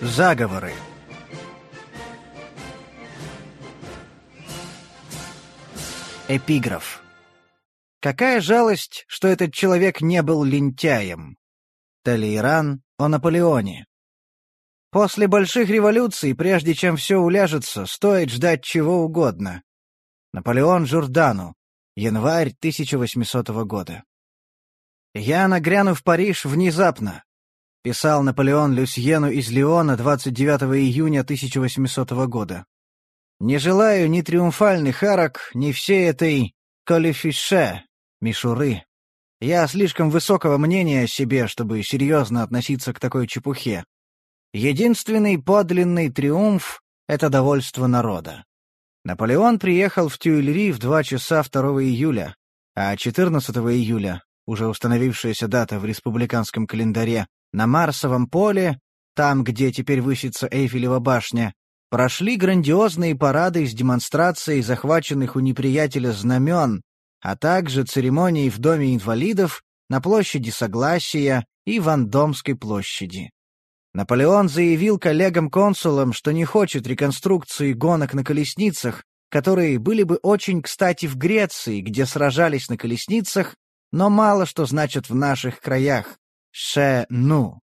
Заговоры. Эпиграф. Какая жалость, что этот человек не был лентяем. Талейран о Наполеоне. После больших революций, прежде чем все уляжется, стоит ждать чего угодно. Наполеон Журдану. Январь 1800 года. «Я нагряну в Париж внезапно», — писал Наполеон Люсьену из Лиона 29 июня 1800 года. «Не желаю ни триумфальных арок, ни всей этой колефише, мишуры. Я слишком высокого мнения о себе, чтобы серьезно относиться к такой чепухе. Единственный подлинный триумф — это довольство народа. Наполеон приехал в Тюильри в 2 часа 2 июля, а 14 июля, уже установившаяся дата в республиканском календаре, на Марсовом поле, там, где теперь высится Эйфелева башня, прошли грандиозные парады с демонстрацией захваченных у неприятеля знамен, а также церемонии в Доме инвалидов, на площади Согласия и Вандомской площади. Наполеон заявил коллегам-консулам, что не хочет реконструкции гонок на колесницах, которые были бы очень кстати в Греции, где сражались на колесницах, но мало что значат в наших краях. Ше-ну.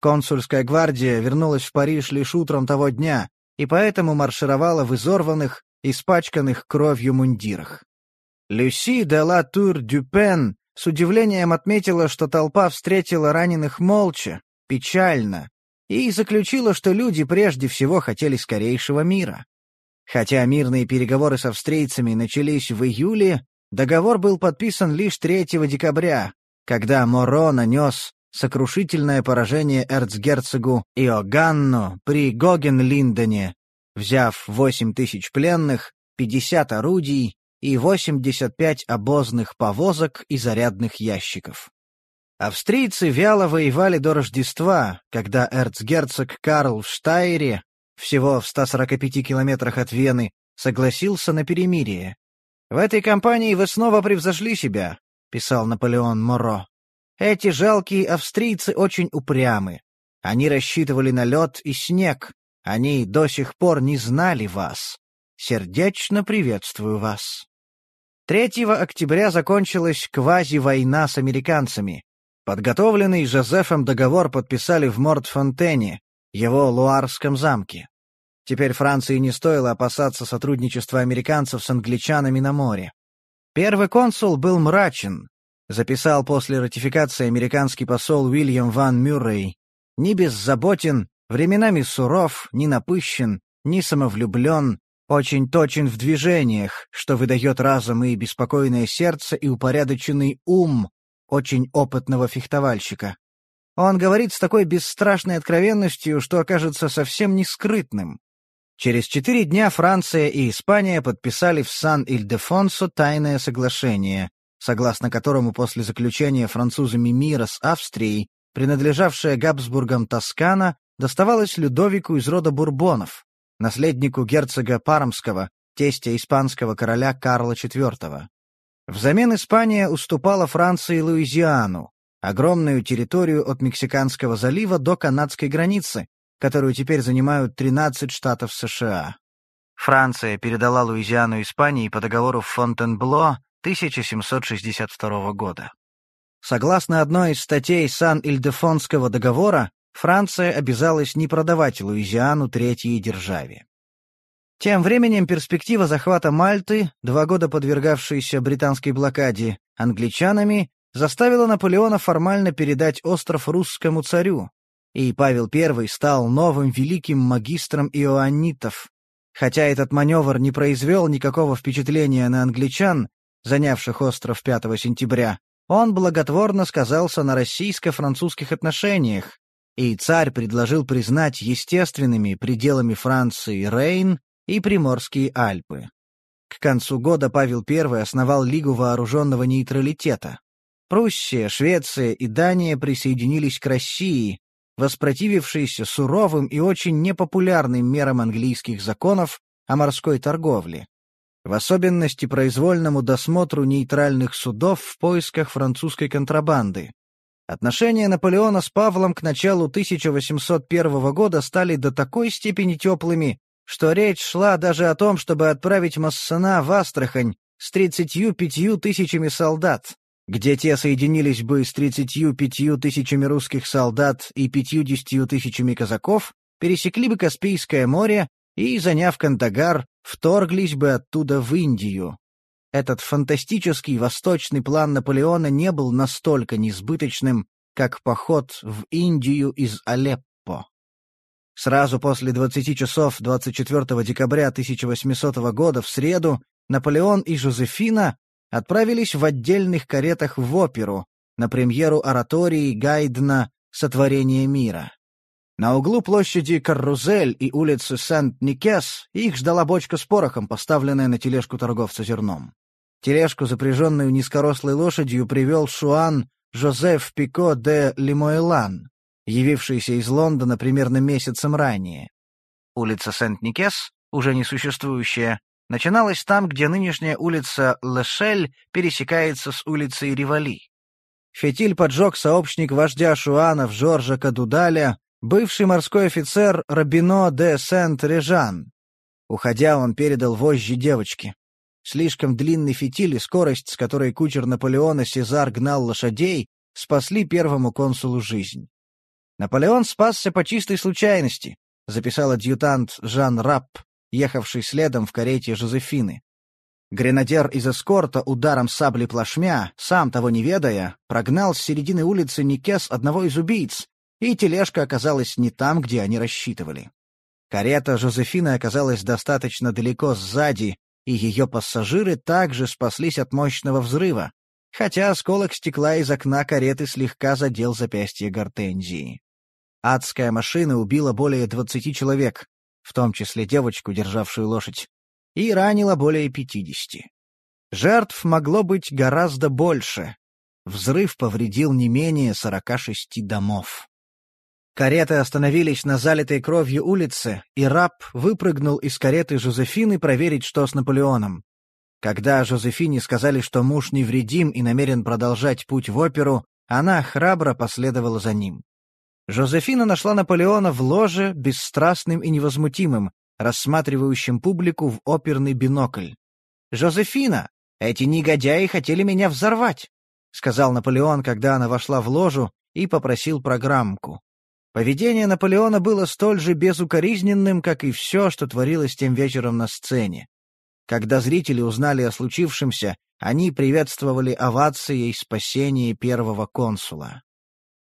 Консульская гвардия вернулась в Париж лишь утром того дня, и поэтому маршировала в изорванных, испачканных кровью мундирах. Люси де ла Тур Дюпен с удивлением отметила, что толпа встретила раненых молча, печально, и заключила, что люди прежде всего хотели скорейшего мира. Хотя мирные переговоры с австрийцами начались в июле, договор был подписан лишь 3 декабря, когда Моро нанес сокрушительное поражение эрцгерцогу Иоганну при Гогенлиндене, взяв 8 тысяч пленных, 50 орудий и 85 обозных повозок и зарядных ящиков. Австрийцы вяло воевали до Рождества, когда эрцгерцог Карл в Штайре, всего в 145 километрах от Вены, согласился на перемирие. «В этой кампании вы снова превзошли себя», — писал Наполеон Моро. «Эти жалкие австрийцы очень упрямы. Они рассчитывали на лед и снег. Они до сих пор не знали вас. Сердечно приветствую вас». 3 октября закончилась квази-война с американцами. Подготовленный Жозефом договор подписали в Мортфонтене, его Луарском замке. Теперь Франции не стоило опасаться сотрудничества американцев с англичанами на море. Первый консул был мрачен, записал после ратификации американский посол Уильям Ван Мюррей, ни беззаботен, временами суров, ни напыщен, ни самовлюблен, очень точен в движениях, что выдает разум и беспокойное сердце и упорядоченный ум, очень опытного фехтовальщика. Он говорит с такой бесстрашной откровенностью, что окажется совсем не скрытным. Через четыре дня Франция и Испания подписали в Сан-Ильдефонсо тайное соглашение, согласно которому после заключения французами мира с Австрией, принадлежавшая Габсбургам Тоскана, доставалась Людовику из рода Бурбонов, наследнику герцога Пармского, тестя испанского короля Карла IV. Взамен Испания уступала Франции Луизиану, огромную территорию от Мексиканского залива до канадской границы, которую теперь занимают 13 штатов США. Франция передала Луизиану Испании по договору Фонтенбло 1762 года. Согласно одной из статей Сан-Ильдефонского договора, Франция обязалась не продавать Луизиану третьей державе. Тем временем перспектива захвата Мальты, два года подвергавшейся британской блокаде, англичанами, заставила Наполеона формально передать остров русскому царю, и Павел I стал новым великим магистром иоаннитов. Хотя этот маневр не произвел никакого впечатления на англичан, занявших остров 5 сентября, он благотворно сказался на российско-французских отношениях, и царь предложил признать естественными пределами Франции Рейн и Приморские Альпы. К концу года Павел I основал Лигу вооруженного нейтралитета. Пруссия, Швеция и Дания присоединились к России, воспротивившейся суровым и очень непопулярным мерам английских законов о морской торговле, в особенности произвольному досмотру нейтральных судов в поисках французской контрабанды. Отношения Наполеона с Павлом к началу 1801 года стали до такой степени теплыми, что речь шла даже о том, чтобы отправить Массена в Астрахань с 35 тысячами солдат, где те соединились бы с 35 тысячами русских солдат и 50 тысячами казаков, пересекли бы Каспийское море и, заняв Кандагар, вторглись бы оттуда в Индию. Этот фантастический восточный план Наполеона не был настолько несбыточным, как поход в Индию из Алеппо. Сразу после 20 часов 24 декабря 1800 года в среду Наполеон и Жозефина отправились в отдельных каретах в оперу на премьеру оратории Гайдна «Сотворение мира». На углу площади Каррузель и улицы Сент-Никес их ждала бочка с порохом, поставленная на тележку торговца зерном. Тележку, запряженную низкорослой лошадью, привел Шуан Жозеф Пико де Лимоэлан, явившийся из Лондона примерно месяцем ранее. Улица Сент-Никес, уже не существующая, начиналась там, где нынешняя улица Лешель пересекается с улицей Ривали. Фитиль поджег сообщник вождя Шуанов Жоржа Кадудаля, бывший морской офицер Рабино де Сент-Режан. Уходя, он передал вожжи девочке. Слишком длинный фитиль и скорость, с которой кучер Наполеона Сезар гнал лошадей, спасли первому консулу жизнь. «Наполеон спасся по чистой случайности», — записал адъютант Жан Рапп, ехавший следом в карете Жозефины. Гренадер из эскорта ударом сабли плашмя, сам того не ведая, прогнал с середины улицы Никес одного из убийц, и тележка оказалась не там, где они рассчитывали. Карета Жозефины оказалась достаточно далеко сзади, и ее пассажиры также спаслись от мощного взрыва, хотя осколок стекла из окна кареты слегка задел запястье Гортензии. Адская машина убила более двадцати человек, в том числе девочку, державшую лошадь, и ранила более пятидесяти. Жертв могло быть гораздо больше. Взрыв повредил не менее сорока шести домов. Кареты остановились на залитой кровью улице, и раб выпрыгнул из кареты Жозефины проверить, что с Наполеоном. Когда Жозефине сказали, что муж невредим и намерен продолжать путь в оперу, она храбро последовала за ним. Жозефина нашла Наполеона в ложе, бесстрастным и невозмутимым, рассматривающим публику в оперный бинокль. «Жозефина, эти негодяи хотели меня взорвать», — сказал Наполеон, когда она вошла в ложу и попросил программку. Поведение Наполеона было столь же безукоризненным, как и все, что творилось тем вечером на сцене. Когда зрители узнали о случившемся, они приветствовали овацией спасение первого консула.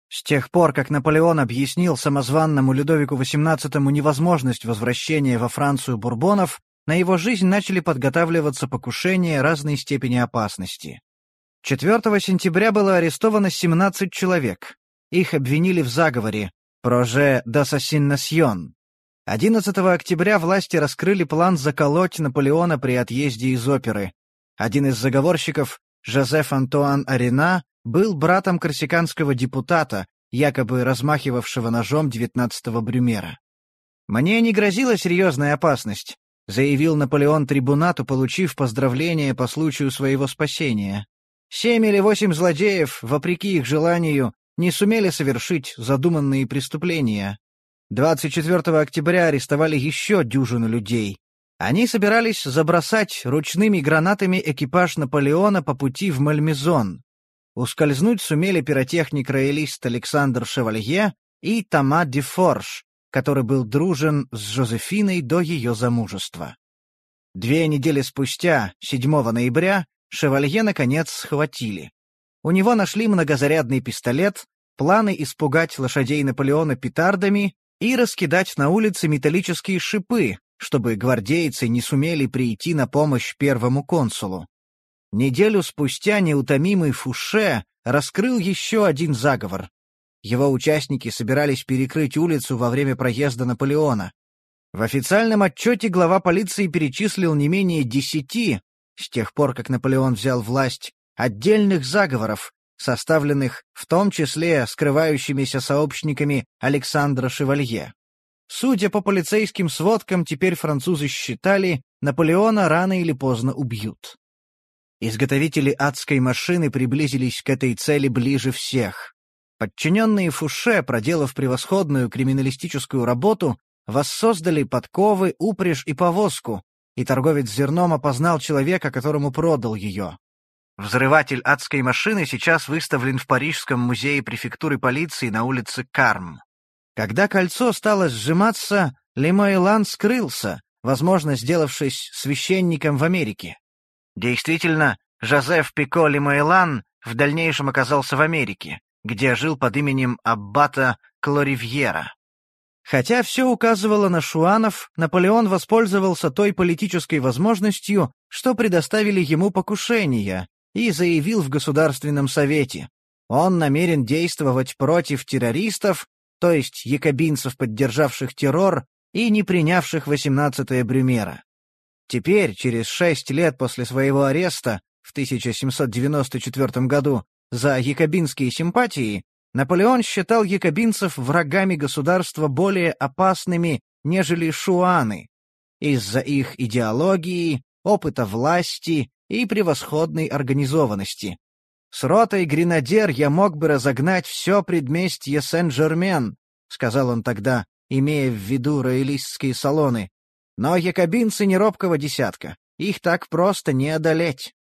С тех пор, как Наполеон объяснил самозванному Людовику XVIII невозможность возвращения во Францию бурбонов, на его жизнь начали подготавливаться покушения разной степени опасности. 4 сентября было арестовано 17 человек. Их обвинили в заговоре «Проже d'assassination». 11 октября власти раскрыли план заколоть Наполеона при отъезде из оперы. Один из заговорщиков, Жозеф Антуан Арена, был братом корсиканского депутата, якобы размахивавшего ножом 19-го Брюмера. «Мне не грозила серьезная опасность», — заявил Наполеон трибунату, получив поздравление по случаю своего спасения. «Семь или восемь злодеев, вопреки их желанию, не сумели совершить задуманные преступления. 24 октября арестовали еще дюжину людей. Они собирались забросать ручными гранатами экипаж Наполеона по пути в Мальмезон. Ускользнуть сумели пиротехник-роялист Александр Шевалье и Тома де Форш, который был дружен с Жозефиной до ее замужества. Две недели спустя, 7 ноября, Шевалье, наконец, схватили. У него нашли многозарядный пистолет, планы испугать лошадей Наполеона петардами и раскидать на улице металлические шипы, чтобы гвардейцы не сумели прийти на помощь первому консулу. Неделю спустя неутомимый Фуше раскрыл еще один заговор. Его участники собирались перекрыть улицу во время проезда Наполеона. В официальном отчете глава полиции перечислил не менее десяти, с тех пор, как Наполеон взял власть, отдельных заговоров, составленных в том числе скрывающимися сообщниками Александра Шевалье. Судя по полицейским сводкам, теперь французы считали, Наполеона рано или поздно убьют. Изготовители адской машины приблизились к этой цели ближе всех. Подчиненные Фуше, проделав превосходную криминалистическую работу, воссоздали подковы, упряжь и повозку, и торговец зерном опознал человека, которому продал ее. Взрыватель адской машины сейчас выставлен в Парижском музее префектуры полиции на улице Карм. Когда кольцо стало сжиматься, Лемойлан скрылся, возможно, сделавшись священником в Америке. Действительно, Жозеф Пико Лемойлан в дальнейшем оказался в Америке, где жил под именем Аббата Клоривьера. Хотя все указывало на Шуанов, Наполеон воспользовался той политической возможностью, что предоставили ему покушения, и заявил в Государственном Совете. Он намерен действовать против террористов, то есть якобинцев, поддержавших террор и не принявших 18-е Брюмера. Теперь, через шесть лет после своего ареста, в 1794 году, за якобинские симпатии, Наполеон считал якобинцев врагами государства более опасными, нежели шуаны, из-за их идеологии, опыта власти и превосходной организованности. С ротой гренадер я мог бы разогнать все предместье Сен-Жермен, сказал он тогда, имея в виду роялистские салоны. Но якобинцы не робкого десятка, их так просто не одолеть.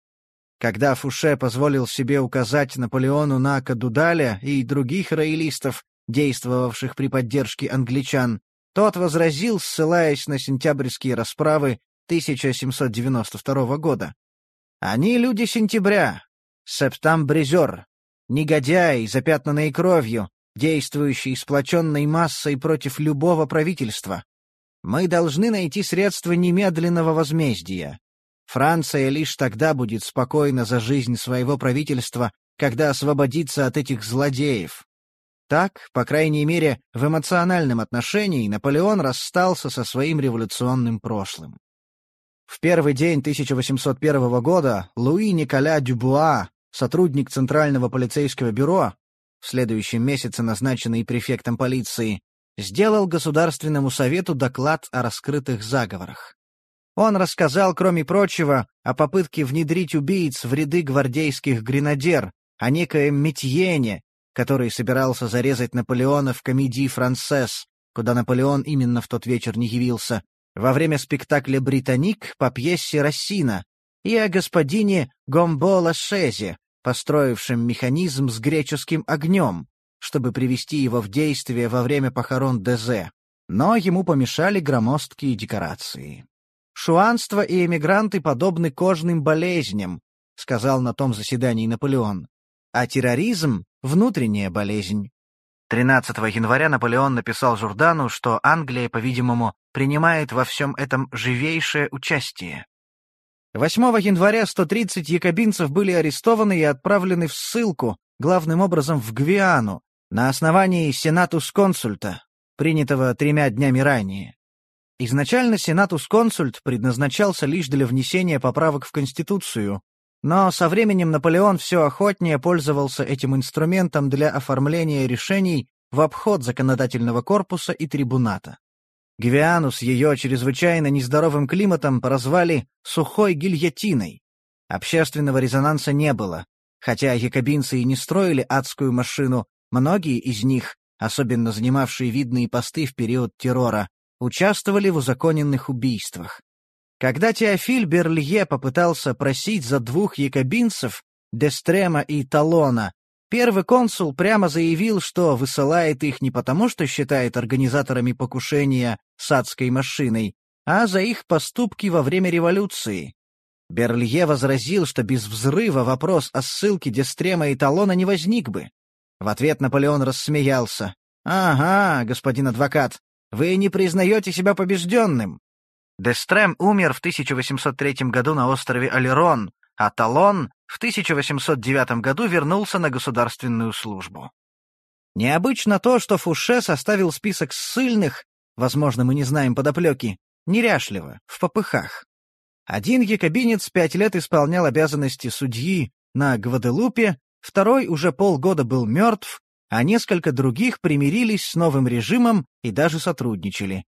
Когда Фуше позволил себе указать Наполеону на Кадудаля и других роялистов, действовавших при поддержке англичан, тот возразил, ссылаясь на сентябрьские расправы 1792 года. «Они люди сентября, септамбризер, негодяи, запятнанные кровью, действующие сплоченной массой против любого правительства. Мы должны найти средства немедленного возмездия. Франция лишь тогда будет спокойна за жизнь своего правительства, когда освободится от этих злодеев. Так, по крайней мере, в эмоциональном отношении Наполеон расстался со своим революционным прошлым. В первый день 1801 года Луи Николя Дюбуа, сотрудник Центрального полицейского бюро, в следующем месяце назначенный префектом полиции, сделал Государственному совету доклад о раскрытых заговорах. Он рассказал, кроме прочего, о попытке внедрить убийц в ряды гвардейских гренадер, о некоем Метьене, который собирался зарезать Наполеона в комедии «Францесс», куда Наполеон именно в тот вечер не явился, во время спектакля «Британик» по пьесе Рассина, и о господине Гомбола Шезе, построившем механизм с греческим огнем, чтобы привести его в действие во время похорон Дезе. Но ему помешали громоздкие декорации. Шуанство и эмигранты подобны кожным болезням, сказал на том заседании Наполеон. А терроризм — внутренняя болезнь. 13 января Наполеон написал Журдану, что Англия, по-видимому, принимает во всем этом живейшее участие. 8 января 130 якобинцев были арестованы и отправлены в ссылку, главным образом в Гвиану, на основании сенатус-консульта, принятого тремя днями ранее. Изначально сенатус-консульт предназначался лишь для внесения поправок в Конституцию, но со временем Наполеон все охотнее пользовался этим инструментом для оформления решений в обход законодательного корпуса и трибуната. Гвиану с ее чрезвычайно нездоровым климатом прозвали «сухой гильотиной». Общественного резонанса не было. Хотя якобинцы и не строили адскую машину, многие из них, особенно занимавшие видные посты в период террора, участвовали в узаконенных убийствах. Когда Теофиль Берлье попытался просить за двух якобинцев, Дестрема и Талона, первый консул прямо заявил, что высылает их не потому, что считает организаторами покушения с адской машиной, а за их поступки во время революции. Берлье возразил, что без взрыва вопрос о ссылке Дестрема и Талона не возник бы. В ответ Наполеон рассмеялся. «Ага, господин адвокат, вы не признаете себя побежденным. Дестрем умер в 1803 году на острове Алерон, а Талон в 1809 году вернулся на государственную службу. Необычно то, что Фуше составил список ссыльных, возможно, мы не знаем подоплеки, неряшливо, в попыхах. Один якобинец пять лет исполнял обязанности судьи на Гваделупе, второй уже полгода был мертв, а несколько других примирились с новым режимом и даже сотрудничали.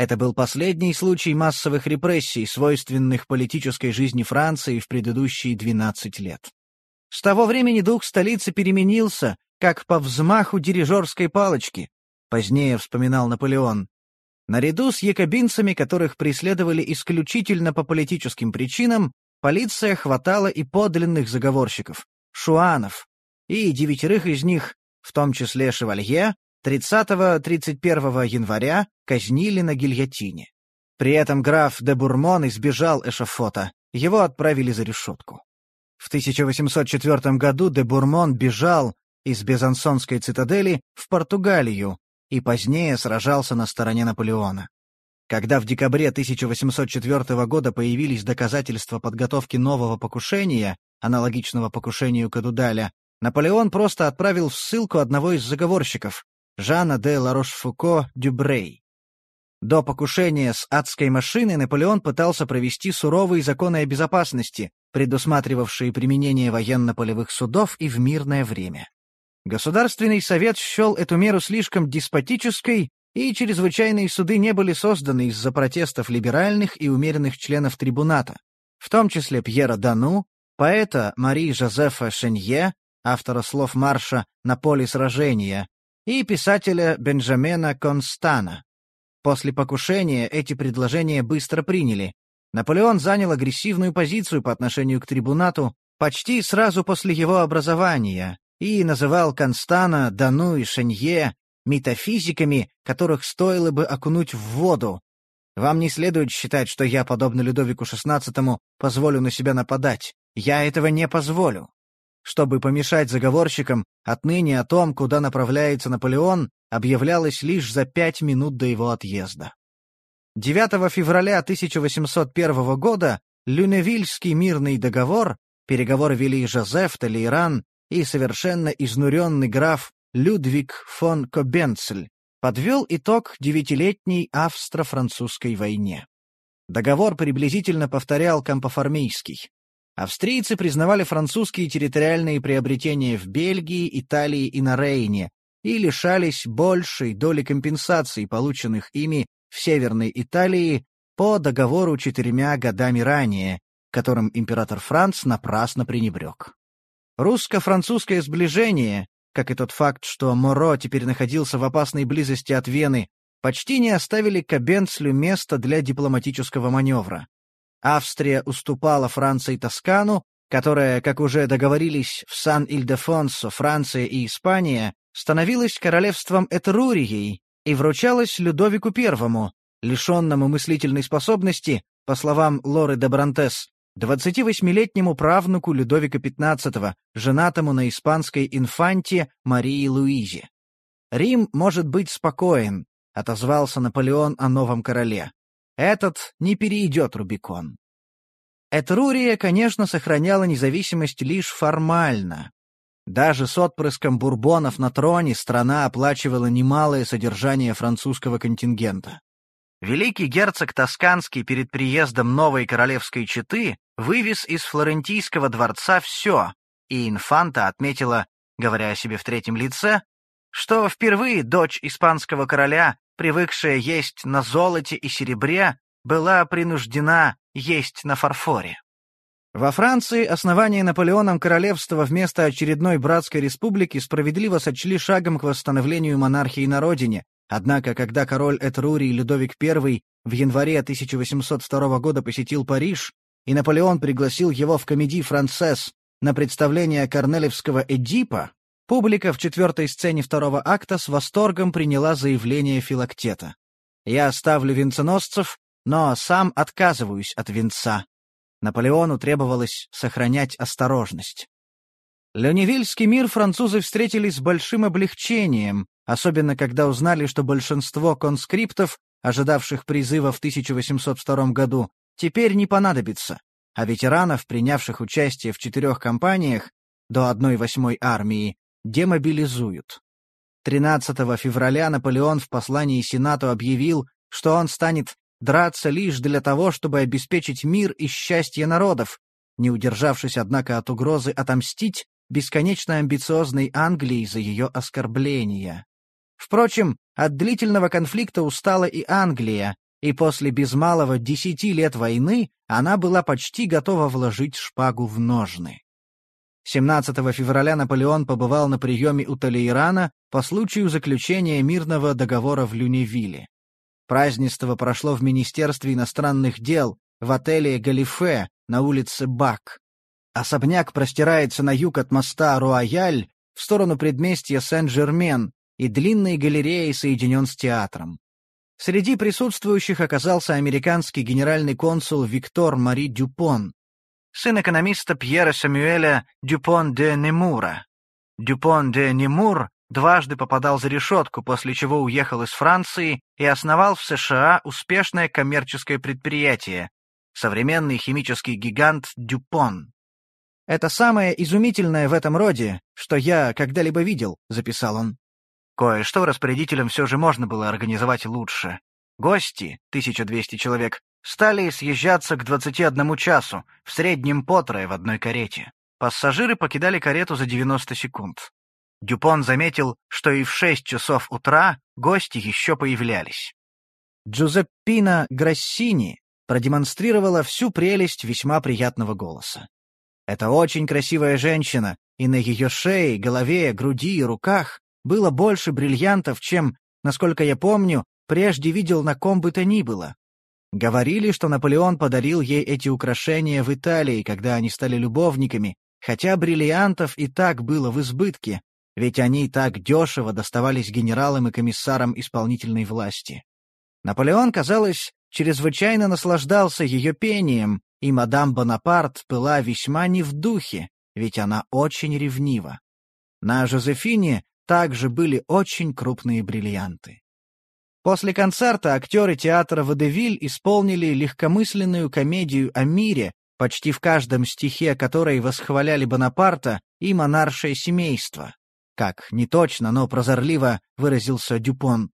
Это был последний случай массовых репрессий, свойственных политической жизни Франции в предыдущие 12 лет. С того времени дух столицы переменился, как по взмаху дирижерской палочки, позднее вспоминал Наполеон. Наряду с якобинцами, которых преследовали исключительно по политическим причинам, полиция хватала и подлинных заговорщиков, шуанов, и девятерых из них, в том числе Шевалье, 30-31 января казнили на гильотине. При этом граф де Бурмон избежал эшафота, его отправили за решетку. В 1804 году де Бурмон бежал из Безансонской цитадели в Португалию и позднее сражался на стороне Наполеона. Когда в декабре 1804 года появились доказательства подготовки нового покушения, аналогичного покушению Кадудаля, Наполеон просто отправил в ссылку одного из заговорщиков, Жана де Ларош-Фуко Дюбрей. До покушения с адской машиной Наполеон пытался провести суровые законы о безопасности, предусматривавшие применение военно-полевых судов и в мирное время. Государственный совет счел эту меру слишком деспотической, и чрезвычайные суды не были созданы из-за протестов либеральных и умеренных членов трибуната, в том числе Пьера Дану, поэта Мари Жозефа Шенье, автора слов марша «На поле сражения», и писателя Бенджамена Констана. После покушения эти предложения быстро приняли. Наполеон занял агрессивную позицию по отношению к трибунату почти сразу после его образования и называл Констана, Дану и Шенье метафизиками, которых стоило бы окунуть в воду. Вам не следует считать, что я, подобно Людовику XVI, позволю на себя нападать. Я этого не позволю. Чтобы помешать заговорщикам, отныне о том, куда направляется Наполеон, объявлялось лишь за пять минут до его отъезда. 9 февраля 1801 года Люневильский мирный договор, переговоры вели Жозеф Толейран и совершенно изнуренный граф Людвиг фон Кобенцель, подвел итог девятилетней австро-французской войне. Договор приблизительно повторял Кампоформийский. Австрийцы признавали французские территориальные приобретения в Бельгии, Италии и на Рейне и лишались большей доли компенсаций, полученных ими в Северной Италии по договору четырьмя годами ранее, которым император Франц напрасно пренебрег. Русско-французское сближение, как и тот факт, что Моро теперь находился в опасной близости от Вены, почти не оставили Кабенцлю места для дипломатического маневра. Австрия уступала Франции Тоскану, которая, как уже договорились в Сан-Ильдефонсо, Франция и Испания, становилась королевством Этрурией и вручалась Людовику I, лишенному мыслительной способности, по словам Лоры де Брантес, 28-летнему правнуку Людовика XV, женатому на испанской инфанте Марии Луизе. «Рим может быть спокоен», — отозвался Наполеон о новом короле. Этот не перейдет Рубикон. Этрурия, конечно, сохраняла независимость лишь формально. Даже с отпрыском бурбонов на троне страна оплачивала немалое содержание французского контингента. Великий герцог Тосканский перед приездом новой королевской четы вывез из флорентийского дворца все, и инфанта отметила, говоря о себе в третьем лице, что впервые дочь испанского короля привыкшая есть на золоте и серебре, была принуждена есть на фарфоре. Во Франции основание Наполеоном королевства вместо очередной братской республики справедливо сочли шагом к восстановлению монархии на родине, однако когда король Этрурий Людовик I в январе 1802 года посетил Париж, и Наполеон пригласил его в комедий «Францесс» на представление корнелевского «Эдипа», Публика в четвертой сцене второго акта с восторгом приняла заявление Филактета. «Я оставлю венценосцев, но сам отказываюсь от венца». Наполеону требовалось сохранять осторожность. Леоневильский мир французы встретили с большим облегчением, особенно когда узнали, что большинство конскриптов, ожидавших призыва в 1802 году, теперь не понадобится, а ветеранов, принявших участие в четырех кампаниях до 1-8 армии, демобилизуют. 13 февраля Наполеон в послании Сенату объявил, что он станет драться лишь для того, чтобы обеспечить мир и счастье народов, не удержавшись, однако, от угрозы отомстить бесконечно амбициозной Англии за ее оскорбления. Впрочем, от длительного конфликта устала и Англия, и после без малого десяти лет войны она была почти готова вложить шпагу в ножны. 17 февраля Наполеон побывал на приеме у Талейрана по случаю заключения мирного договора в Люневилле. Празднество прошло в Министерстве иностранных дел, в отеле «Галифе» на улице Бак. Особняк простирается на юг от моста Руаяль в сторону предместья Сен-Жермен и длинной галереей соединен с театром. Среди присутствующих оказался американский генеральный консул Виктор Мари Дюпон, сын экономиста Пьера Самюэля Дюпон де Немура. Дюпон де Немур дважды попадал за решетку, после чего уехал из Франции и основал в США успешное коммерческое предприятие — современный химический гигант Дюпон. «Это самое изумительное в этом роде, что я когда-либо видел», — записал он. Кое-что распорядителям все же можно было организовать лучше. Гости, 1200 человек, стали съезжаться к 21 часу, в среднем по трое в одной карете. Пассажиры покидали карету за 90 секунд. Дюпон заметил, что и в 6 часов утра гости еще появлялись. Джузеппина Грассини продемонстрировала всю прелесть весьма приятного голоса. Это очень красивая женщина, и на ее шее, голове, груди и руках было больше бриллиантов, чем, насколько я помню, прежде видел на ком бы то ни было. Говорили, что Наполеон подарил ей эти украшения в Италии, когда они стали любовниками, хотя бриллиантов и так было в избытке, ведь они так дешево доставались генералам и комиссарам исполнительной власти. Наполеон, казалось, чрезвычайно наслаждался ее пением, и мадам Бонапарт была весьма не в духе, ведь она очень ревнива. На Жозефине также были очень крупные бриллианты. После концерта актеры театра «Водевиль» исполнили легкомысленную комедию о мире, почти в каждом стихе которой восхваляли Бонапарта и монаршее семейство. Как не точно, но прозорливо выразился Дюпон.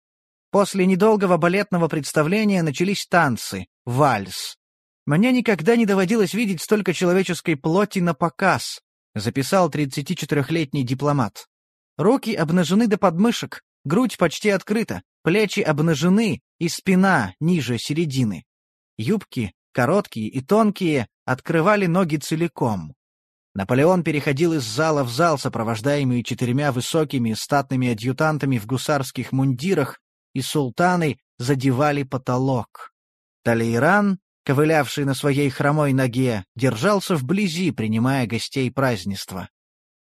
После недолгого балетного представления начались танцы, вальс, мне никогда не доводилось видеть столько человеческой плоти на показ, записал 34-летний дипломат. Руки обнажены до подмышек, грудь почти открыта, плечи обнажены и спина ниже середины. Юбки, короткие и тонкие, открывали ноги целиком. Наполеон переходил из зала в зал, сопровождаемый четырьмя высокими статными адъютантами в гусарских мундирах, и султаны задевали потолок. Талейран ковылявший на своей хромой ноге, держался вблизи, принимая гостей празднества.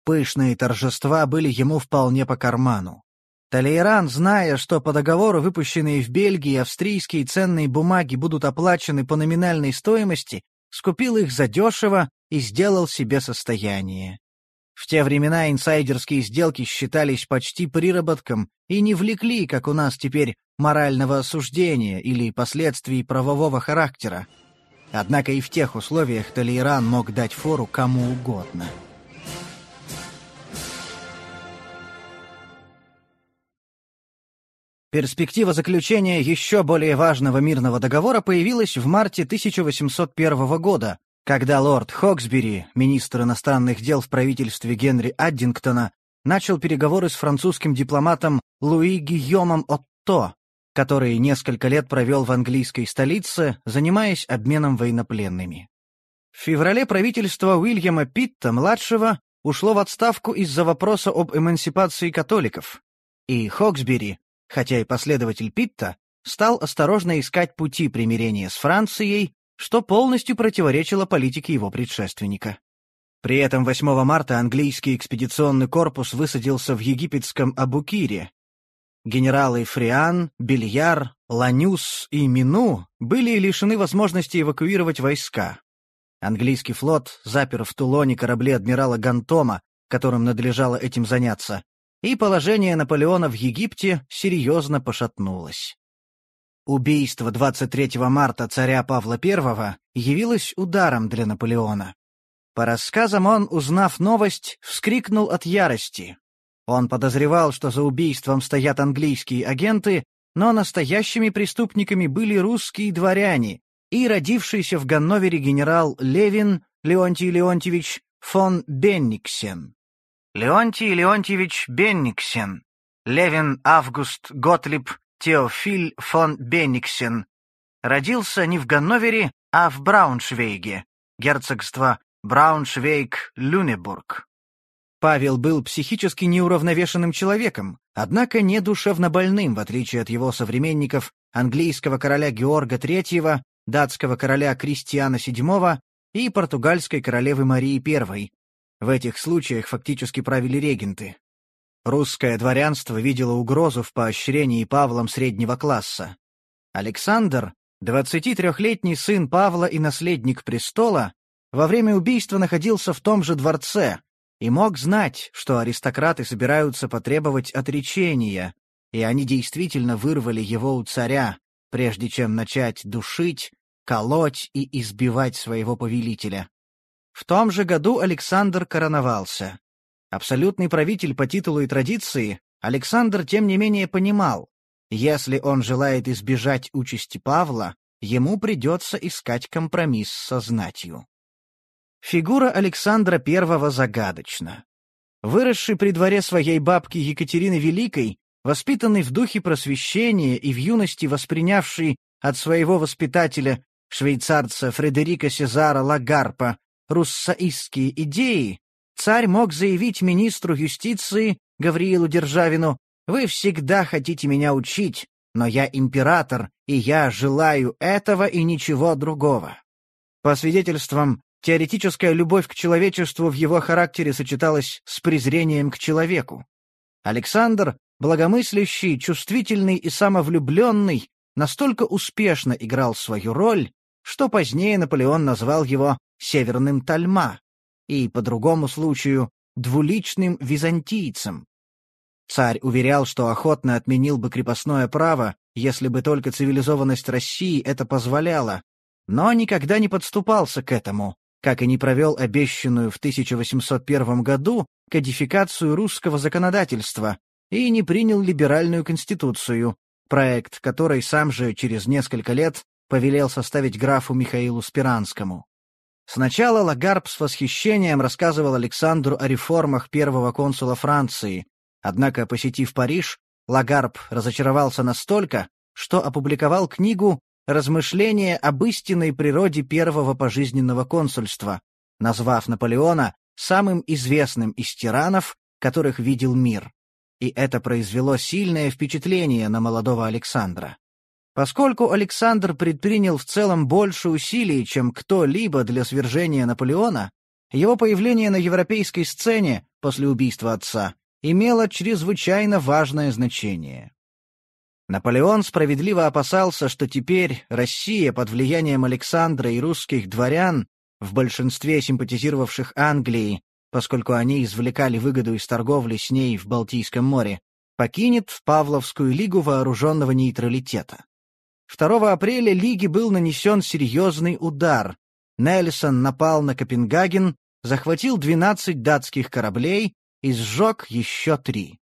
Пышные торжества были ему вполне по карману. Талейран, зная, что по договору выпущенные в Бельгии австрийские ценные бумаги будут оплачены по номинальной стоимости, скупил их задешево и сделал себе состояние. В те времена инсайдерские сделки считались почти приработком и не влекли, как у нас теперь, морального осуждения или последствий правового характера. Однако и в тех условиях Толейран мог дать фору кому угодно. Перспектива заключения еще более важного мирного договора появилась в марте 1801 года, когда лорд Хоксбери, министр иностранных дел в правительстве Генри Аддингтона, начал переговоры с французским дипломатом Луи Гийомом Отто, который несколько лет провел в английской столице, занимаясь обменом военнопленными. В феврале правительство Уильяма Питта-младшего ушло в отставку из-за вопроса об эмансипации католиков, и Хоксбери, хотя и последователь Питта, стал осторожно искать пути примирения с Францией что полностью противоречило политике его предшественника. При этом 8 марта английский экспедиционный корпус высадился в египетском Абукире. Генералы Фриан, Бельяр, Ланюс и Мину были лишены возможности эвакуировать войска. Английский флот запер в Тулоне корабли адмирала Гантома, которым надлежало этим заняться, и положение Наполеона в Египте серьезно пошатнулось. Убийство 23 марта царя Павла I явилось ударом для Наполеона. По рассказам он, узнав новость, вскрикнул от ярости. Он подозревал, что за убийством стоят английские агенты, но настоящими преступниками были русские дворяне и родившийся в Ганновере генерал Левин Леонтий Леонтьевич фон Бенниксен. Леонтий Леонтьевич Бенниксен, Левин Август Готлиб Теофиль фон Бенниксен, родился не в Ганновере, а в Брауншвейге, герцогство Брауншвейг-Люнебург. Павел был психически неуравновешенным человеком, однако не душевно больным, в отличие от его современников английского короля Георга III, датского короля Кристиана VII и португальской королевы Марии I. В этих случаях фактически правили регенты. Русское дворянство видело угрозу в поощрении Павлом среднего класса. Александр, 23-летний сын Павла и наследник престола, во время убийства находился в том же дворце и мог знать, что аристократы собираются потребовать отречения, и они действительно вырвали его у царя, прежде чем начать душить, колоть и избивать своего повелителя. В том же году Александр короновался. Абсолютный правитель по титулу и традиции, Александр, тем не менее, понимал, если он желает избежать участи Павла, ему придется искать компромисс со знатью. Фигура Александра I загадочна. Выросший при дворе своей бабки Екатерины Великой, воспитанный в духе просвещения и в юности воспринявший от своего воспитателя, швейцарца Фредерика Сезара Лагарпа, руссоистские идеи, царь мог заявить министру юстиции Гавриилу Державину «Вы всегда хотите меня учить, но я император, и я желаю этого и ничего другого». По свидетельствам Теоретическая любовь к человечеству в его характере сочеталась с презрением к человеку. Александр, благомыслящий, чувствительный и самовлюбленный, настолько успешно играл свою роль, что позднее Наполеон назвал его «северным Тальма» и, по другому случаю, двуличным византийцем. Царь уверял, что охотно отменил бы крепостное право, если бы только цивилизованность России это позволяла, но никогда не подступался к этому, как и не провел обещанную в 1801 году кодификацию русского законодательства и не принял либеральную конституцию, проект которой сам же через несколько лет повелел составить графу Михаилу Спиранскому. Сначала Лагарб с восхищением рассказывал Александру о реформах первого консула Франции, однако, посетив Париж, Лагарб разочаровался настолько, что опубликовал книгу размышления об истинной природе первого пожизненного консульства, назвав Наполеона самым известным из тиранов, которых видел мир. И это произвело сильное впечатление на молодого Александра. Поскольку Александр предпринял в целом больше усилий, чем кто-либо для свержения Наполеона, его появление на европейской сцене после убийства отца имело чрезвычайно важное значение. Наполеон справедливо опасался, что теперь Россия под влиянием Александра и русских дворян, в большинстве симпатизировавших Англии, поскольку они извлекали выгоду из торговли с ней в Балтийском море, покинет Павловскую лигу вооруженного нейтралитета. 2 апреля Лиге был нанесен серьезный удар. Нельсон напал на Копенгаген, захватил 12 датских кораблей и сжег еще три.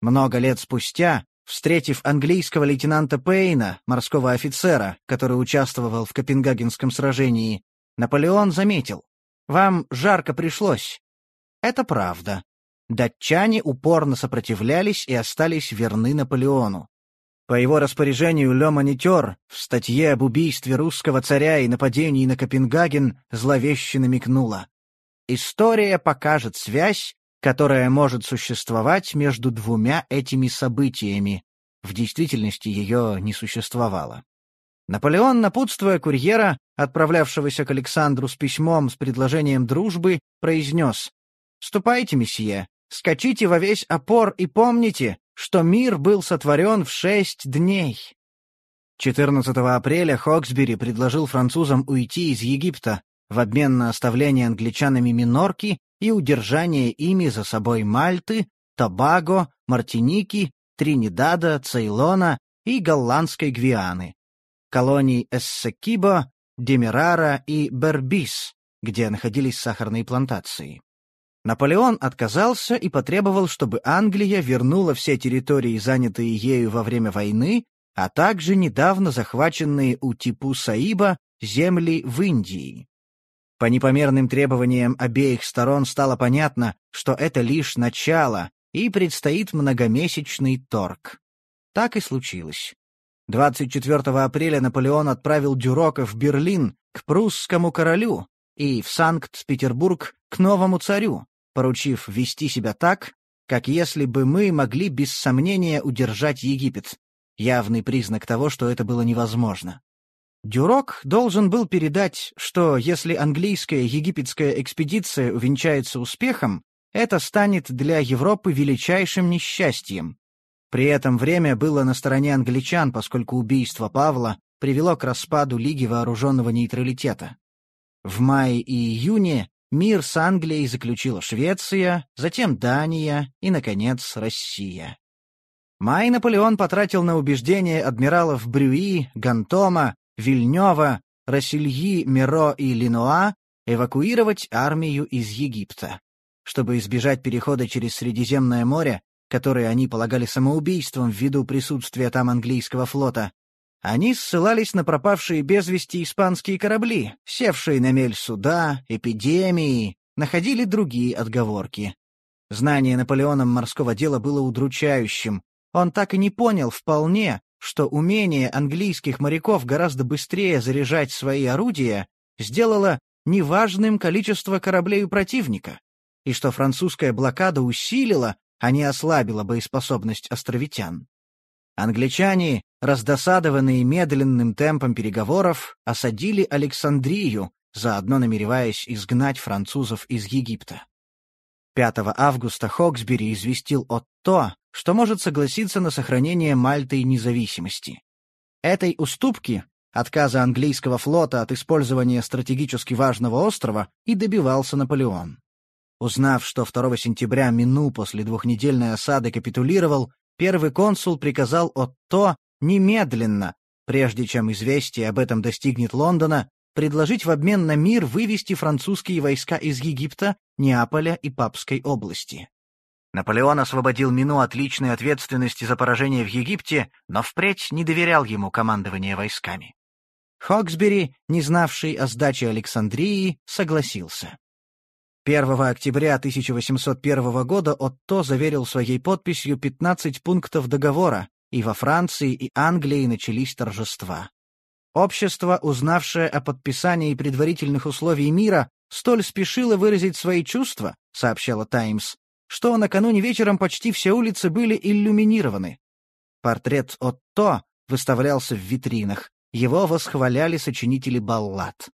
Много лет спустя Встретив английского лейтенанта Пейна, морского офицера, который участвовал в Копенгагенском сражении, Наполеон заметил, «Вам жарко пришлось». Это правда. Датчане упорно сопротивлялись и остались верны Наполеону. По его распоряжению Ле Монитер в статье об убийстве русского царя и нападении на Копенгаген зловеще намекнула. История покажет связь которая может существовать между двумя этими событиями. В действительности ее не существовало. Наполеон, напутствуя курьера, отправлявшегося к Александру с письмом с предложением дружбы, произнес «Ступайте, месье, скачите во весь опор и помните, что мир был сотворен в шесть дней». 14 апреля Хоксбери предложил французам уйти из Египта в обмен на оставление англичанами Минорки и удержание ими за собой Мальты, Тобаго, Мартиники, Тринидада, Цейлона и Голландской Гвианы, колоний Эссекибо, Демирара и Бербис, где находились сахарные плантации. Наполеон отказался и потребовал, чтобы Англия вернула все территории, занятые ею во время войны, а также недавно захваченные у Типу Саиба земли в Индии. По непомерным требованиям обеих сторон стало понятно, что это лишь начало, и предстоит многомесячный торг. Так и случилось. 24 апреля Наполеон отправил Дюрока в Берлин к прусскому королю и в Санкт-Петербург к новому царю, поручив вести себя так, как если бы мы могли без сомнения удержать Египет. Явный признак того, что это было невозможно. Дюрок должен был передать, что если английская египетская экспедиция увенчается успехом, это станет для Европы величайшим несчастьем. При этом время было на стороне англичан, поскольку убийство Павла привело к распаду Лиги вооруженного нейтралитета. В мае и июне мир с Англией заключила Швеция, затем Дания и, наконец, Россия. Май Наполеон потратил на убеждение адмиралов Брюи, Гантома, Вильнева, Рассельи, Миро и Линуа эвакуировать армию из Египта. Чтобы избежать перехода через Средиземное море, которое они полагали самоубийством ввиду присутствия там английского флота, они ссылались на пропавшие без вести испанские корабли, севшие на мель суда, эпидемии, находили другие отговорки. Знание Наполеоном морского дела было удручающим. Он так и не понял вполне, что умение английских моряков гораздо быстрее заряжать свои орудия сделало неважным количество кораблей у противника, и что французская блокада усилила, а не ослабила боеспособность островитян. Англичане, раздосадованные медленным темпом переговоров, осадили Александрию, заодно намереваясь изгнать французов из Египта. 5 августа Хоксбери известил Отто, что может согласиться на сохранение Мальты независимости. Этой уступки, отказа английского флота от использования стратегически важного острова, и добивался Наполеон. Узнав, что 2 сентября Мину после двухнедельной осады капитулировал, первый консул приказал Отто немедленно, прежде чем известие об этом достигнет Лондона, предложить в обмен на мир вывести французские войска из Египта, Неаполя и Папской области. Наполеон освободил Мину от личной ответственности за поражение в Египте, но впредь не доверял ему командование войсками. Хоксбери, не знавший о сдаче Александрии, согласился. 1 октября 1801 года Отто заверил своей подписью 15 пунктов договора, и во Франции и Англии начались торжества. Общество, узнавшее о подписании предварительных условий мира, столь спешило выразить свои чувства, сообщала «Таймс», что накануне вечером почти все улицы были иллюминированы. Портрет Отто выставлялся в витринах, его восхваляли сочинители баллад.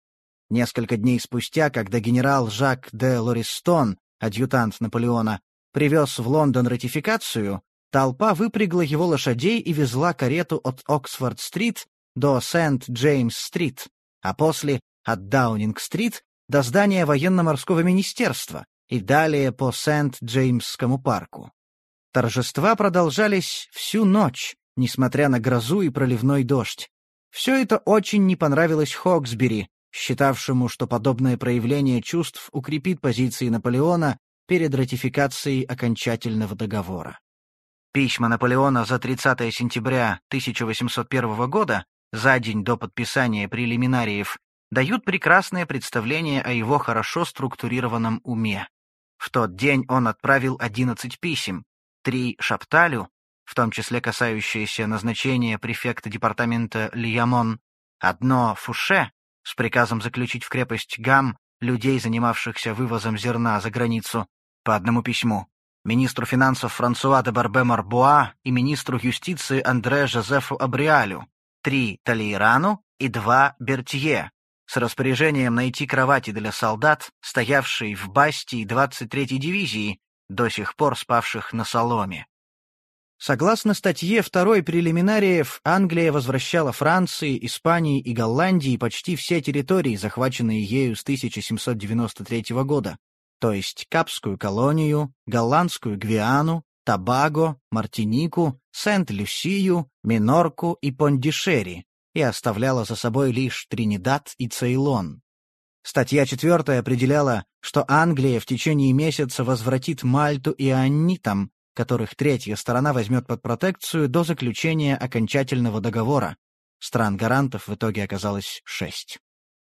Несколько дней спустя, когда генерал Жак де Лористон, адъютант Наполеона, привез в Лондон ратификацию, толпа выпрягла его лошадей и везла карету от Оксфорд-стрит до Сент-Джеймс-стрит, а после — от Даунинг-стрит до здания военно-морского министерства и далее по Сент-Джеймсскому парку. Торжества продолжались всю ночь, несмотря на грозу и проливной дождь. Все это очень не понравилось Хоксбери, считавшему, что подобное проявление чувств укрепит позиции Наполеона перед ратификацией окончательного договора. Письма Наполеона за 30 сентября 1801 года, за день до подписания прелиминариев, дают прекрасное представление о его хорошо структурированном уме. В тот день он отправил 11 писем, три Шапталю, в том числе касающиеся назначения префекта департамента Лиямон, одно Фуше, с приказом заключить в крепость Гам людей, занимавшихся вывозом зерна за границу, по одному письму, министру финансов Франсуа де Барбе Марбуа и министру юстиции Андре Жозефу Абриалю, три Талейрану и два Бертье, с распоряжением найти кровати для солдат, стоявшие в Бастии 23-й дивизии, до сих пор спавших на соломе. Согласно статье второй прелиминариев, Англия возвращала Франции, Испании и Голландии почти все территории, захваченные ею с 1793 года, то есть Капскую колонию, Голландскую Гвиану, Табаго, Мартинику, Сент-Люсию, Минорку и Пондишери, и оставляла за собой лишь Тринидад и Цейлон. Статья четвертая определяла, что Англия в течение месяца возвратит Мальту и Аннитам, которых третья сторона возьмет под протекцию до заключения окончательного договора. Стран-гарантов в итоге оказалось шесть.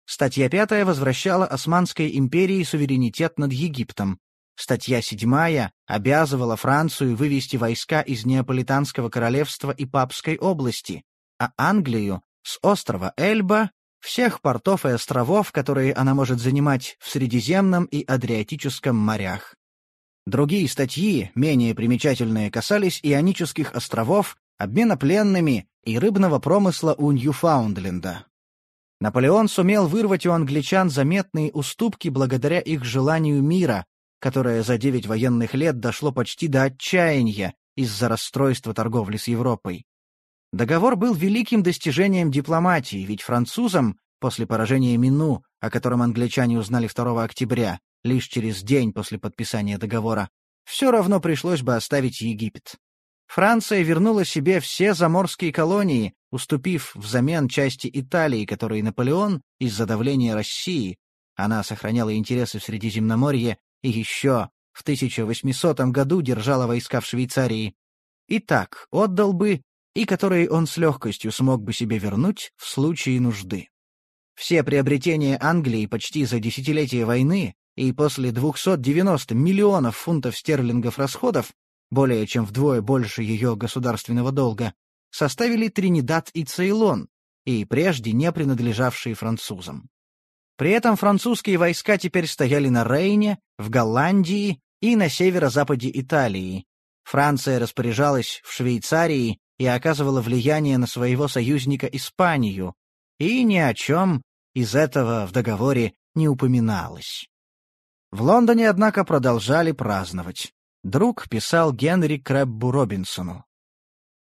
Статья пятая возвращала Османской империи суверенитет над Египтом. Статья седьмая обязывала Францию вывести войска из Неаполитанского королевства и Папской области, а Англию — с острова Эльба, всех портов и островов, которые она может занимать в Средиземном и Адриатическом морях. Другие статьи, менее примечательные, касались Ионических островов, обмена пленными и рыбного промысла у Ньюфаундленда. Наполеон сумел вырвать у англичан заметные уступки благодаря их желанию мира, которое за девять военных лет дошло почти до отчаяния из-за расстройства торговли с Европой. Договор был великим достижением дипломатии, ведь французам, после поражения Мину, о котором англичане узнали 2 октября, лишь через день после подписания договора, все равно пришлось бы оставить Египет. Франция вернула себе все заморские колонии, уступив взамен части Италии, которые Наполеон, из-за давления России, она сохраняла интересы в Средиземноморье и еще в 1800 году держала войска в Швейцарии, и так отдал бы, и которые он с легкостью смог бы себе вернуть в случае нужды. Все приобретения Англии почти за десятилетие войны и после 290 миллионов фунтов стерлингов расходов, более чем вдвое больше ее государственного долга, составили Тринидад и Цейлон, и прежде не принадлежавшие французам. При этом французские войска теперь стояли на Рейне, в Голландии и на северо-западе Италии. Франция распоряжалась в Швейцарии и оказывала влияние на своего союзника Испанию, и ни о чем из этого в договоре не упоминалось. В Лондоне, однако, продолжали праздновать. Друг писал Генри Крэббу Робинсону.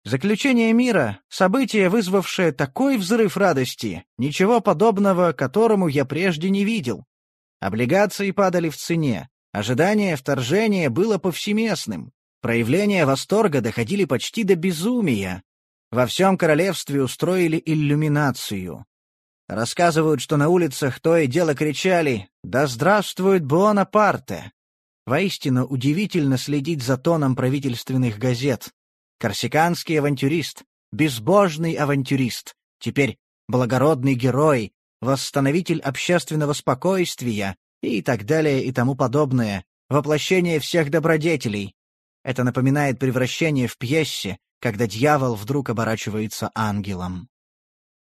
Заключение мира — событие, вызвавшее такой взрыв радости, ничего подобного которому я прежде не видел. Облигации падали в цене, ожидание вторжения было повсеместным, проявления восторга доходили почти до безумия. Во всем королевстве устроили иллюминацию. Рассказывают, что на улицах то и дело кричали «Да здравствует Буонапарте!». Воистину удивительно следить за тоном правительственных газет. Корсиканский авантюрист, безбожный авантюрист, теперь благородный герой, восстановитель общественного спокойствия и так далее и тому подобное, воплощение всех добродетелей. Это напоминает превращение в пьесе, когда дьявол вдруг оборачивается ангелом.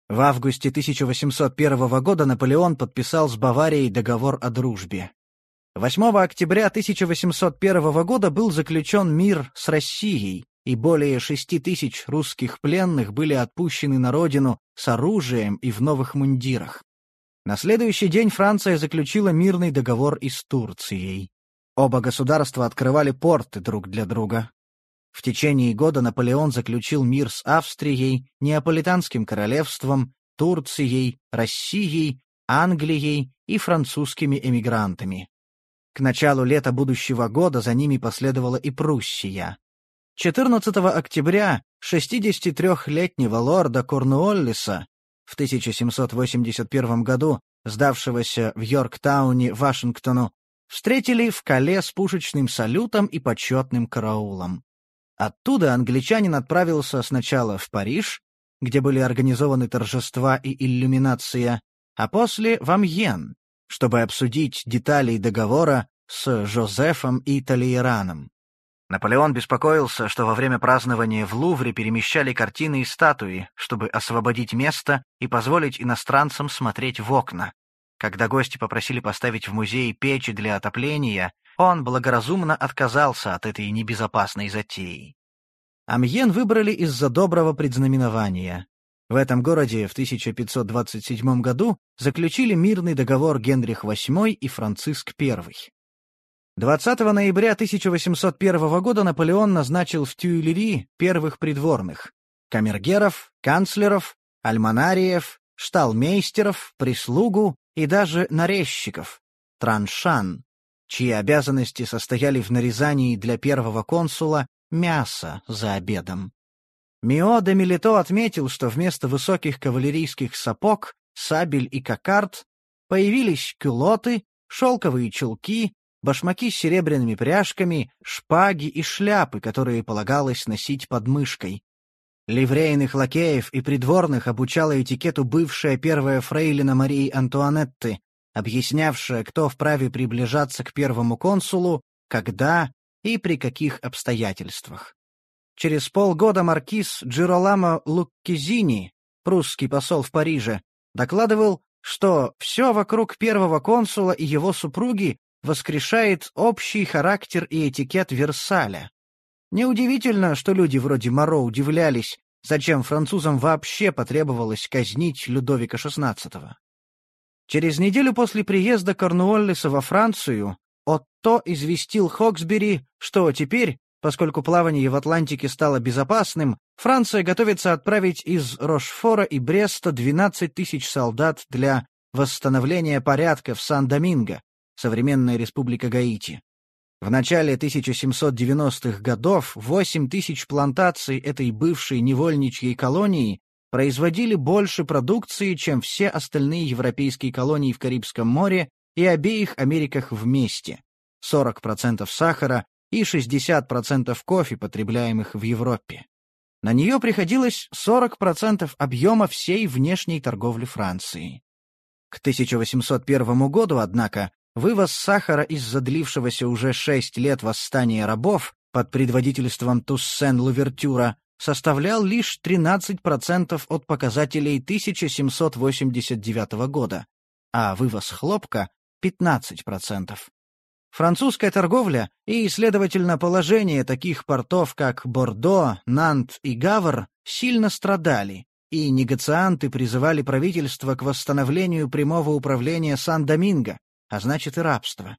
В августе 1801 года Наполеон подписал с Баварией договор о дружбе. 8 октября 1801 года был заключен мир с Россией, и более шести тысяч русских пленных были отпущены на родину с оружием и в новых мундирах. На следующий день Франция заключила мирный договор и с Турцией. Оба государства открывали порты друг для друга. В течение года Наполеон заключил мир с Австрией, Неаполитанским королевством, Турцией, Россией, Англией и французскими эмигрантами. К началу лета будущего года за ними последовала и Пруссия. 14 октября 63-летнего лорда Корнуоллиса, в 1781 году сдавшегося в Йорктауне Вашингтону, встретили в Кале с пушечным салютом и почетным караулом. Оттуда англичанин отправился сначала в Париж, где были организованы торжества и иллюминация, а после в Амьен, чтобы обсудить детали договора с Жозефом и Талиераном. Наполеон беспокоился, что во время празднования в Лувре перемещали картины и статуи, чтобы освободить место и позволить иностранцам смотреть в окна. Когда гости попросили поставить в музее печи для отопления, он благоразумно отказался от этой небезопасной затеи. Амьен выбрали из-за доброго предзнаменования. В этом городе в 1527 году заключили мирный договор Генрих VIII и Франциск I. 20 ноября 1801 года Наполеон назначил в Тюильри первых придворных — камергеров, канцлеров, альманариев, шталмейстеров, прислугу и даже нарезчиков — траншан, чьи обязанности состояли в нарезании для первого консула мяса за обедом. Мио де Милито отметил, что вместо высоких кавалерийских сапог, сабель и кокард появились кюлоты, шелковые чулки, башмаки с серебряными пряжками, шпаги и шляпы, которые полагалось носить под мышкой. Ливрейных лакеев и придворных обучала этикету бывшая первая фрейлина Марии Антуанетты, объяснявшая, кто вправе приближаться к первому консулу, когда и при каких обстоятельствах. Через полгода маркиз Джироламо Луккизини, прусский посол в Париже, докладывал, что все вокруг первого консула и его супруги воскрешает общий характер и этикет Версаля. Неудивительно, что люди вроде Моро удивлялись, зачем французам вообще потребовалось казнить Людовика XVI. Через неделю после приезда Корнуоллиса во Францию Отто известил Хоксбери, что теперь, поскольку плавание в Атлантике стало безопасным, Франция готовится отправить из Рошфора и Бреста 12 тысяч солдат для восстановления порядка в Сан-Доминго, современная республика Гаити. В начале 1790-х годов 8 тысяч плантаций этой бывшей невольничьей колонии производили больше продукции, чем все остальные европейские колонии в Карибском море и обеих Америках вместе. 40% сахара и 60% кофе, потребляемых в Европе. На нее приходилось 40% объема всей внешней торговли Франции. К 1801 году, однако, вывоз сахара из задлившегося уже шесть лет восстания рабов под предводительством Туссен-Лувертюра составлял лишь 13% от показателей 1789 года, а вывоз хлопка — 15%. Французская торговля и, следовательно, положение таких портов, как Бордо, Нант и Гавр, сильно страдали, и негацианты призывали правительство к восстановлению прямого управления Сан-Доминго, а значит и рабства.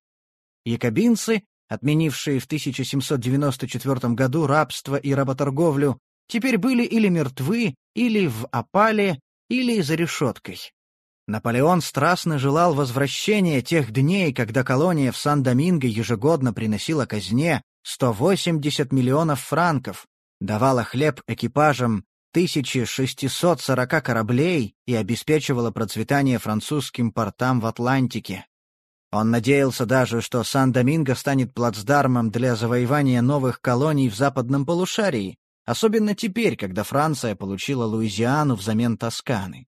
Якобинцы, отменившие в 1794 году рабство и работорговлю, теперь были или мертвы, или в опале, или за решеткой. Наполеон страстно желал возвращения тех дней, когда колония в Сан-Доминго ежегодно приносила казне 180 миллионов франков, давала хлеб экипажам 1640 кораблей и обеспечивала процветание французским портам в Атлантике. Он надеялся даже, что Сан-Доминго станет плацдармом для завоевания новых колоний в западном полушарии, особенно теперь, когда Франция получила Луизиану взамен Тосканы.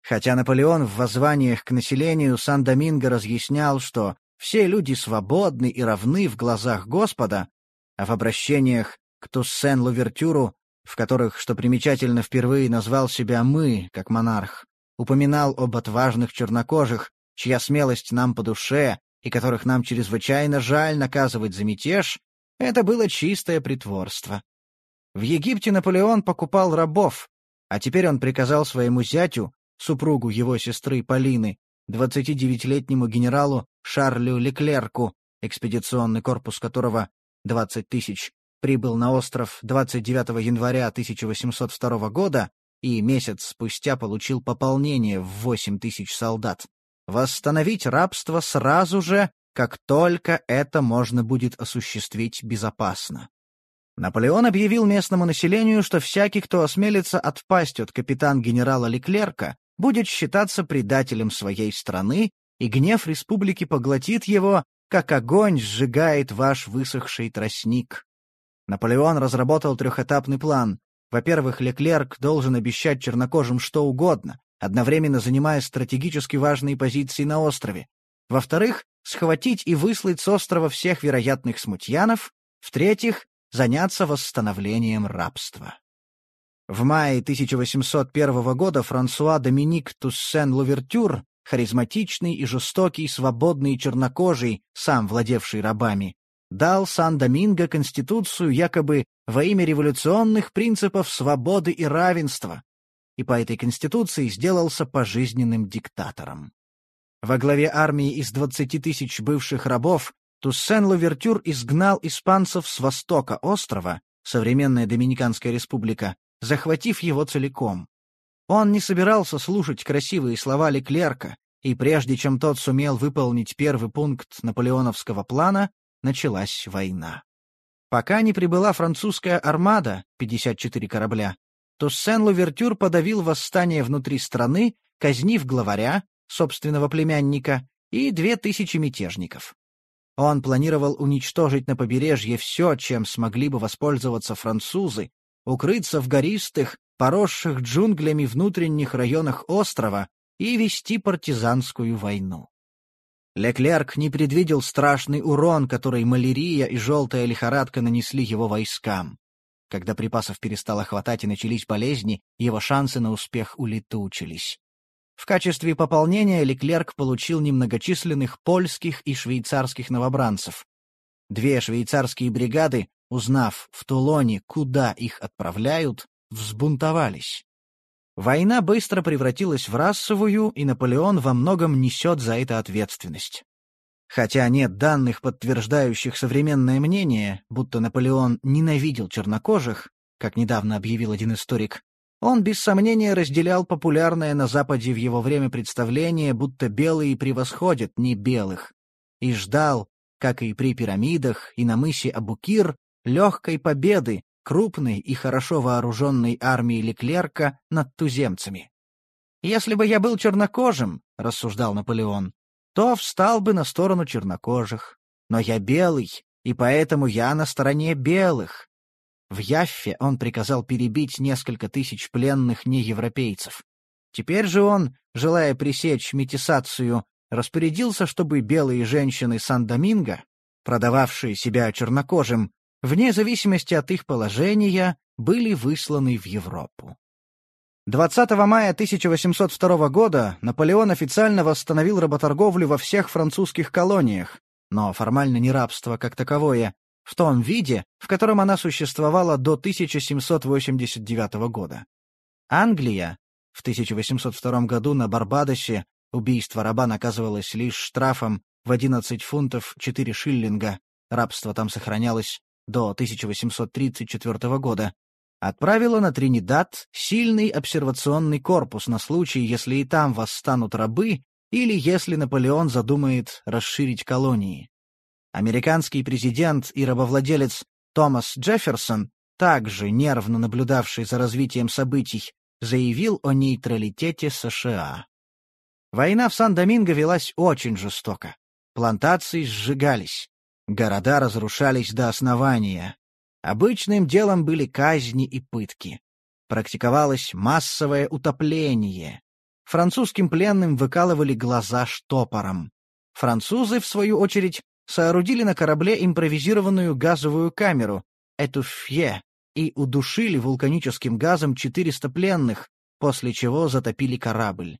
Хотя Наполеон в воззваниях к населению Сан-Доминго разъяснял, что все люди свободны и равны в глазах Господа, а в обращениях к Туссен-Лувертюру, в которых, что примечательно, впервые назвал себя «мы», как монарх, упоминал об отважных чернокожих, чья смелость нам по душе и которых нам чрезвычайно жаль наказывать за мятеж, это было чистое притворство. В Египте Наполеон покупал рабов, а теперь он приказал своему зятю супругу его сестры Полины, 29-летнему генералу Шарлю Леклерку, экспедиционный корпус которого, 20 тысяч, прибыл на остров 29 января 1802 года и месяц спустя получил пополнение в 8 тысяч солдат. Восстановить рабство сразу же, как только это можно будет осуществить безопасно. Наполеон объявил местному населению, что всякий, кто осмелится отпасть от капитан-генерала Леклерка, будет считаться предателем своей страны, и гнев республики поглотит его, как огонь сжигает ваш высохший тростник. Наполеон разработал трехэтапный план. Во-первых, Леклерк должен обещать чернокожим что угодно, одновременно занимая стратегически важные позиции на острове. Во-вторых, схватить и выслать с острова всех вероятных смутьянов. В-третьих, заняться восстановлением рабства. В мае 1801 года Франсуа Доминик Туссен-Лувертюр, харизматичный и жестокий, свободный и чернокожий, сам владевший рабами, дал Сан-Доминго конституцию якобы во имя революционных принципов свободы и равенства, и по этой конституции сделался пожизненным диктатором. Во главе армии из 20 тысяч бывших рабов Туссен-Лувертюр изгнал испанцев с востока острова, современная Доминиканская республика, захватив его целиком. Он не собирался слушать красивые слова Леклерка, и прежде чем тот сумел выполнить первый пункт наполеоновского плана, началась война. Пока не прибыла французская армада, 54 корабля, то Сен-Лувертюр подавил восстание внутри страны, казнив главаря, собственного племянника, и две тысячи мятежников. Он планировал уничтожить на побережье все, чем смогли бы воспользоваться французы, укрыться в гористых, поросших джунглями внутренних районах острова и вести партизанскую войну. Леклерк не предвидел страшный урон, который малярия и желтая лихорадка нанесли его войскам. Когда припасов перестало хватать и начались болезни, его шансы на успех улетучились. В качестве пополнения Леклерк получил немногочисленных польских и швейцарских новобранцев. Две швейцарские бригады, узнав в Тулоне, куда их отправляют, взбунтовались. Война быстро превратилась в расовую, и Наполеон во многом несет за это ответственность. Хотя нет данных, подтверждающих современное мнение, будто Наполеон ненавидел чернокожих, как недавно объявил один историк, он без сомнения разделял популярное на Западе в его время представление, будто белые превосходят не белых, и ждал, как и при пирамидах и на мысе Абукир, легкой победы крупной и хорошо вооруженной армии Леклерка над туземцами. «Если бы я был чернокожим, — рассуждал Наполеон, — то встал бы на сторону чернокожих. Но я белый, и поэтому я на стороне белых. В Яффе он приказал перебить несколько тысяч пленных неевропейцев. Теперь же он, желая пресечь метисацию, распорядился, чтобы белые женщины Сан-Доминго, продававшие себя чернокожим, вне зависимости от их положения, были высланы в Европу. 20 мая 1802 года Наполеон официально восстановил работорговлю во всех французских колониях, но формально не рабство как таковое, в том виде, в котором она существовала до 1789 года. Англия в 1802 году на Барбадосе убийство раба наказывалось лишь штрафом в 11 фунтов 4 шиллинга, рабство там сохранялось до 1834 года, отправила на Тринидад сильный обсервационный корпус на случай, если и там восстанут рабы или если Наполеон задумает расширить колонии. Американский президент и рабовладелец Томас Джефферсон, также нервно наблюдавший за развитием событий, заявил о нейтралитете США. Война в Сан-Доминго велась очень жестоко. Плантации сжигались, города разрушались до основания. Обычным делом были казни и пытки. Практиковалось массовое утопление. Французским пленным выкалывали глаза штопором. Французы, в свою очередь, соорудили на корабле импровизированную газовую камеру «Этуфье» и удушили вулканическим газом 400 пленных, после чего затопили корабль.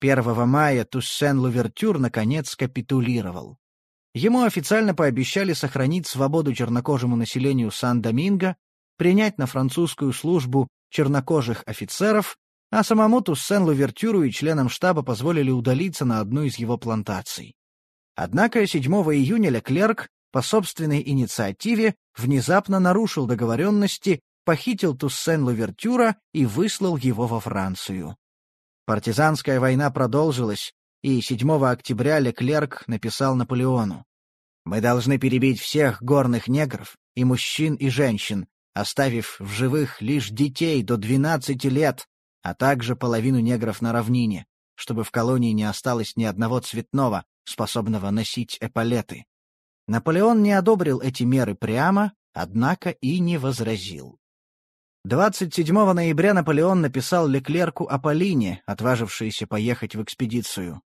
1 мая Туссен-Лувертюр наконец капитулировал. Ему официально пообещали сохранить свободу чернокожему населению Сан-Доминго, принять на французскую службу чернокожих офицеров, а самому Туссен-Лувертюру и членам штаба позволили удалиться на одну из его плантаций. Однако 7 июня Леклерк по собственной инициативе внезапно нарушил договоренности, похитил Туссен-Лувертюра и выслал его во Францию. Партизанская война продолжилась, и 7 октября Леклерк написал Наполеону. «Мы должны перебить всех горных негров, и мужчин, и женщин, оставив в живых лишь детей до 12 лет, а также половину негров на равнине, чтобы в колонии не осталось ни одного цветного, способного носить эполеты. Наполеон не одобрил эти меры прямо, однако и не возразил. 27 ноября Наполеон написал Леклерку о Полине, отважившейся поехать в экспедицию.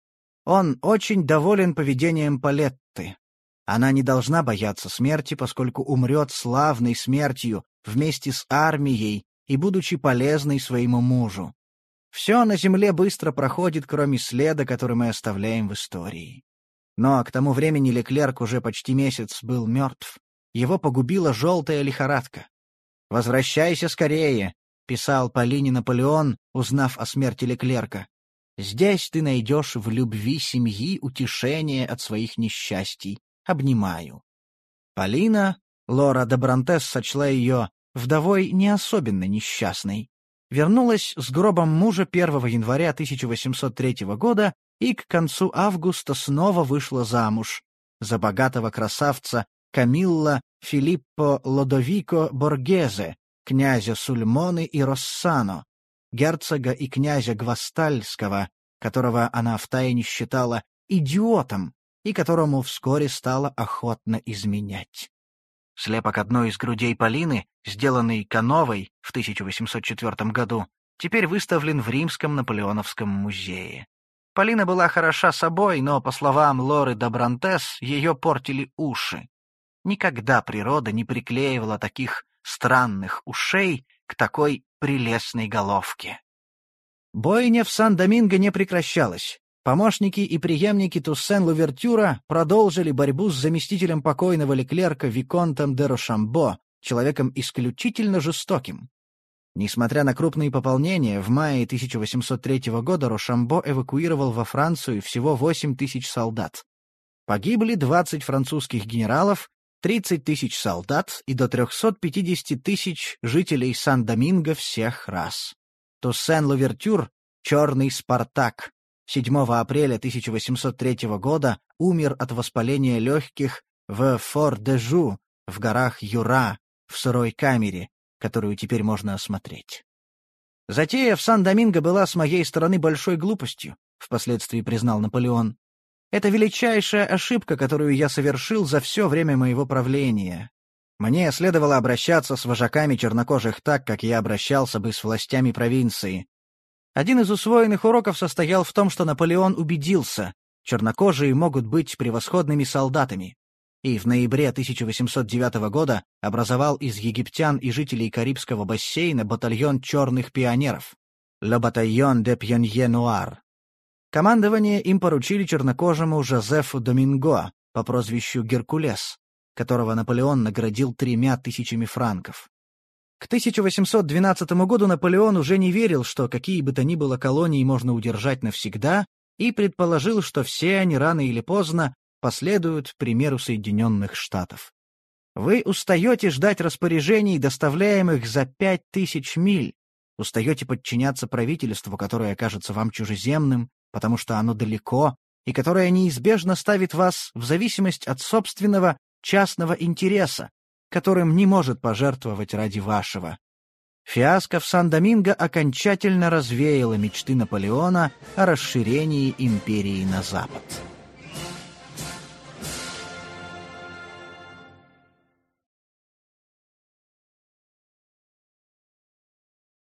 Он очень доволен поведением Палетты. Она не должна бояться смерти, поскольку умрет славной смертью вместе с армией и будучи полезной своему мужу. Все на земле быстро проходит, кроме следа, который мы оставляем в истории. Но к тому времени Леклерк уже почти месяц был мертв. Его погубила желтая лихорадка. «Возвращайся скорее», — писал Полине Наполеон, узнав о смерти Леклерка. «Здесь ты найдешь в любви семьи утешение от своих несчастий. Обнимаю». Полина, Лора де Брантес сочла ее вдовой не особенно несчастной. Вернулась с гробом мужа 1 января 1803 года и к концу августа снова вышла замуж за богатого красавца Камилла Филиппо Лодовико Боргезе, князя Сульмоны и Россано, герцога и князя Гвастальского, которого она втайне считала идиотом и которому вскоре стала охотно изменять. Слепок одной из грудей Полины, сделанный Кановой в 1804 году, теперь выставлен в Римском Наполеоновском музее. Полина была хороша собой, но, по словам Лоры Добрантес, ее портили уши. Никогда природа не приклеивала таких странных ушей к такой прелестной головке. Бойня в Сан-Доминго не прекращалась. Помощники и преемники Туссен-Лувертюра продолжили борьбу с заместителем покойного Леклерка Виконтом де Рошамбо, человеком исключительно жестоким. Несмотря на крупные пополнения, в мае 1803 года Рошамбо эвакуировал во Францию всего 8 тысяч солдат. Погибли 20 французских генералов, 30 тысяч солдат и до 350 тысяч жителей Сан-Доминго всех рас. Туссен-Лувертюр — «Черный Спартак». 7 апреля 1803 года умер от воспаления легких в Фор-де-Жу, в горах Юра, в сырой камере, которую теперь можно осмотреть. Затея в Сан-Доминго была с моей стороны большой глупостью, впоследствии признал Наполеон. Это величайшая ошибка, которую я совершил за все время моего правления. Мне следовало обращаться с вожаками чернокожих так, как я обращался бы с властями провинции. Один из усвоенных уроков состоял в том, что Наполеон убедился, чернокожие могут быть превосходными солдатами и в ноябре 1809 года образовал из египтян и жителей Карибского бассейна батальон черных пионеров «Le Bataillon de Pionniers Noirs». Командование им поручили чернокожему Жозефу Доминго по прозвищу Геркулес, которого Наполеон наградил тремя тысячами франков. К 1812 году Наполеон уже не верил, что какие бы то ни было колонии можно удержать навсегда, и предположил, что все они рано или поздно последуют примеру Соединенных Штатов. Вы устаете ждать распоряжений, доставляемых за пять тысяч миль, устаете подчиняться правительству, которое окажется вам чужеземным, потому что оно далеко, и которое неизбежно ставит вас в зависимость от собственного частного интереса, которым не может пожертвовать ради вашего. Фиаско в Сан-Доминго окончательно развеяло мечты Наполеона о расширении империи на запад.